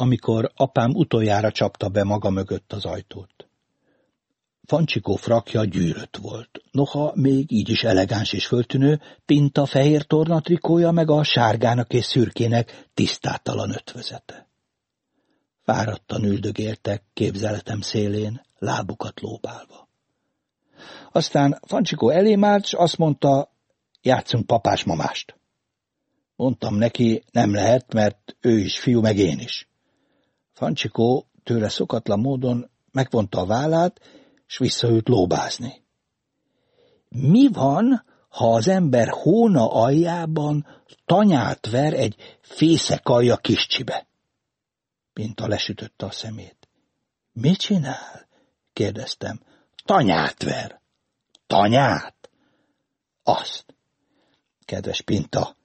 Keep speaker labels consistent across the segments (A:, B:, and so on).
A: amikor apám utoljára csapta be maga mögött az ajtót. Fancsikó frakja gyűrött volt, noha még így is elegáns és föltűnő, pinta fehér tornatrikója meg a sárgának és szürkének tisztátalan ötvözete. Fáradtan üldögéltek képzeletem szélén, lábukat lóbálva. Aztán Fancsikó elém állt, s azt mondta, játszunk papás-mamást. Mondtam neki, nem lehet, mert ő is fiú, meg én is. Fancsikó tőle szokatlan módon megvonta a vállát, és visszaült lóbázni. Mi van, ha az ember hóna aljában tanyát ver egy alja kiscsibe? Pinta lesütötte a szemét. Mit csinál? kérdeztem. Tanyát ver. Tanyát? Azt. Kedves Pinta,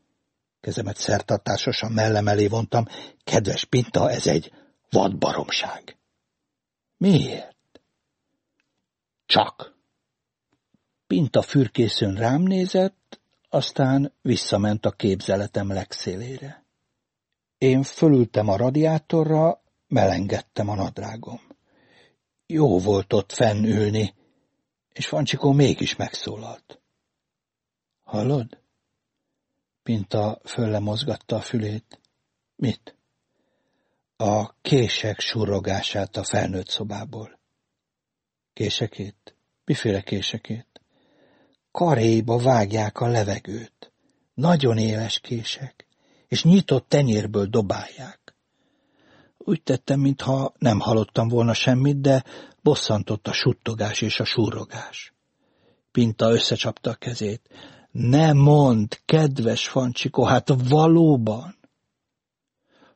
A: kezemet szertartásosan mellem elé vontam, kedves Pinta, ez egy vadbaromság. Miért? Csak. Pinta fürkészön rám nézett, aztán visszament a képzeletem legszélére. Én fölültem a radiátorra, melengedtem a nadrágom. Jó volt ott fennülni, és Fancsikó mégis megszólalt. Hallod? Pinta fölle mozgatta a fülét. Mit? A kések surrogását a felnőtt szobából. Késekét? Miféle késekét? Karéba vágják a levegőt. Nagyon éles kések, és nyitott tenyérből dobálják. Úgy tettem, mintha nem hallottam volna semmit, de bosszantott a suttogás és a surrogás. Pinta összecsapta a kezét. Ne mond, kedves Fancsikó, hát valóban!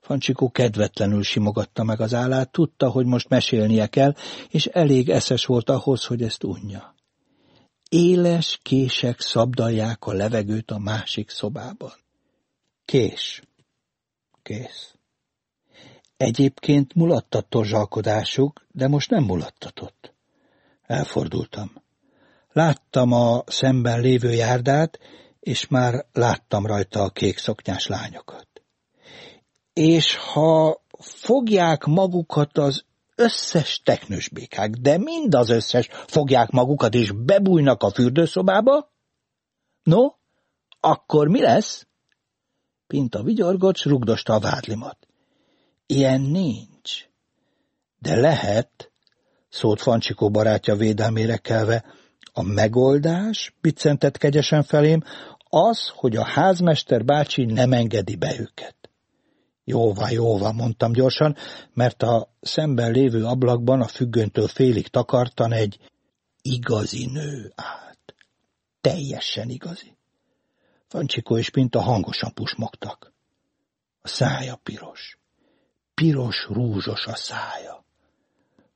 A: Fancsikó kedvetlenül simogatta meg az állát, tudta, hogy most mesélnie kell, és elég eszes volt ahhoz, hogy ezt unja. Éles kések szabdalják a levegőt a másik szobában. Kés. Kész. Egyébként mulattatott zsalkodásuk, de most nem mulattatott. Elfordultam. Láttam a szemben lévő járdát, és már láttam rajta a kék szoknyás lányokat. És ha fogják magukat az összes teknős békák, de mind az összes fogják magukat és bebújnak a fürdőszobába, no, akkor mi lesz? Pinta vigyorgott, s rugdosta a vádlimat. Ilyen nincs. De lehet, szólt Fancsikó barátja védelmére kelve, a megoldás, biccentett kegyesen felém, az, hogy a házmester bácsi nem engedi be őket. Jóva, jóva, mondtam gyorsan, mert a szemben lévő ablakban a függöntől félig takartan egy igazi nő állt. Teljesen igazi. Fancsikó és Pinta hangosan pusmogtak. A szája piros piros rúzsos a szája.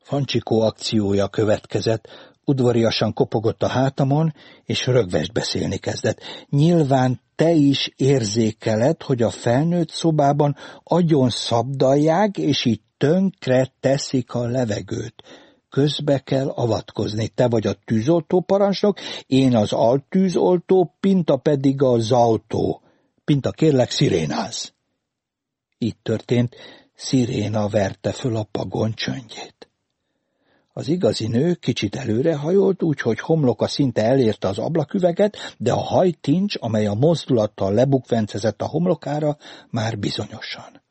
A: Fancsikó akciója következett, udvariasan kopogott a hátamon, és rögvest beszélni kezdett. Nyilván te is érzékeled, hogy a felnőtt szobában agyon szabdalják, és így tönkre teszik a levegőt. Közbe kell avatkozni. Te vagy a tűzoltó parancsnok, én az altűzoltó, Pinta pedig az autó. Pinta kérlek, szirénáz. Így történt, sziréna verte föl a pagon csöndjét. Az igazi nő kicsit előrehajolt, úgyhogy homloka szinte elérte az ablaküveget, de a hajtincs, amely a mozdulattal lebukvencezett a homlokára, már bizonyosan.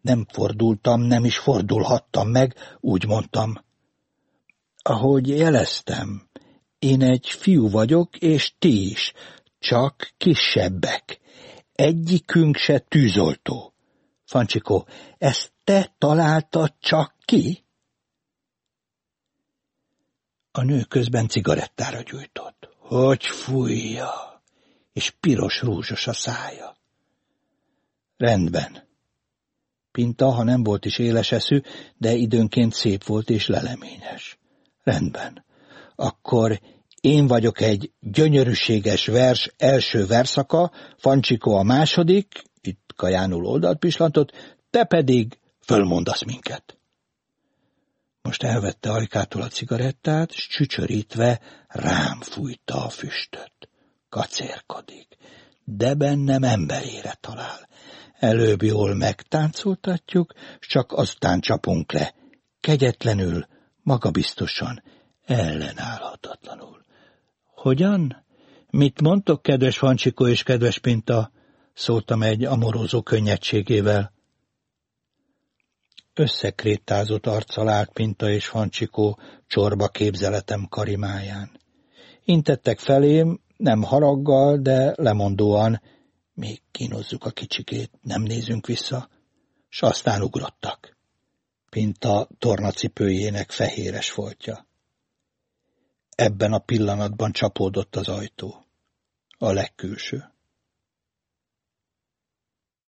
A: Nem fordultam, nem is fordulhattam meg, úgy mondtam. Ahogy jeleztem, én egy fiú vagyok, és ti is, csak kisebbek. Egyikünk se tűzoltó. Fancsikó, ezt te találtad csak ki? A nő közben cigarettára gyújtott. Hogy fújja, és piros rúzsos a szája. Rendben. Pinta, ha nem volt is éles eszű, de időnként szép volt és leleményes. Rendben. Akkor én vagyok egy gyönyörűséges vers első verszaka, Fancsikó a második, kajánul oldalt pislantott, te pedig fölmondasz minket. Most elvette ajkától a cigarettát, s csücsörítve rám fújta a füstöt. Kacérkodik, de bennem emberére talál. Előbb jól megtáncoltatjuk, s csak aztán csapunk le. Kegyetlenül, magabiztosan, ellenállhatatlanul. Hogyan? Mit mondtok, kedves Fancsikó és kedves Pinta? szóltam egy amorózó könnyedségével. Összekrétázott arccal Pinta és Fancsikó csorba képzeletem karimáján. Intettek felém, nem haraggal, de lemondóan, még kínozzuk a kicsikét, nem nézünk vissza, s aztán ugrottak. Pinta tornacipőjének fehéres foltja. Ebben a pillanatban csapódott az ajtó. A legkülső.